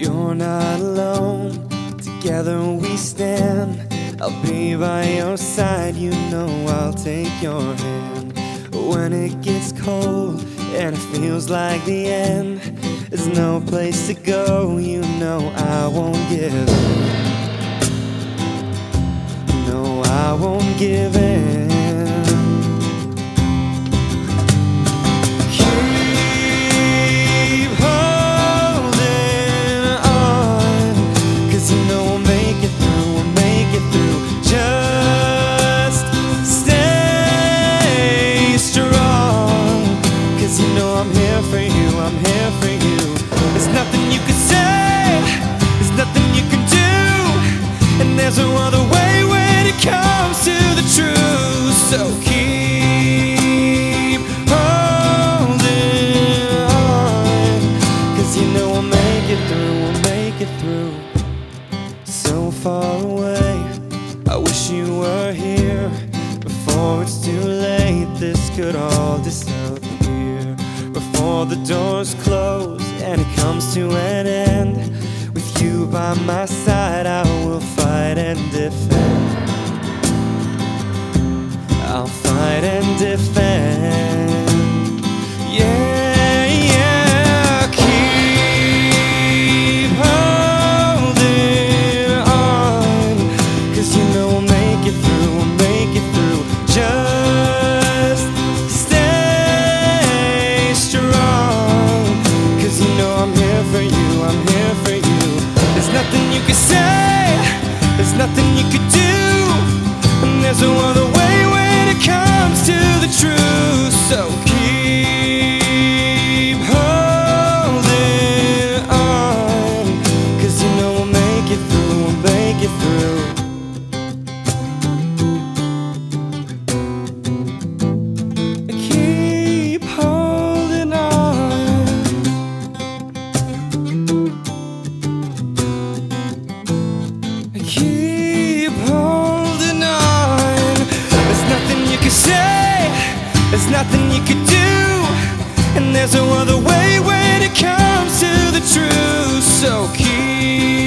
You're not alone, together we stand. I'll be by your side, you know I'll take your hand. When it gets cold and it feels like the end, there's no place to go, you know I won't give in. No, I won't give in. Here for you. There's nothing you can say, there's nothing you can do, and there's no other way when it comes to the truth. So keep holding on, 'cause you know we'll make it through, we'll make it through. So far away, I wish you were here before it's too late. This could all disappear before the doors close and it comes to an end. With you by my side, I'm here for you, I'm here for you. There's nothing you can say, there's nothing you could do. And there's no other way nothing you could do, and there's no other way when it comes to the truth. So keep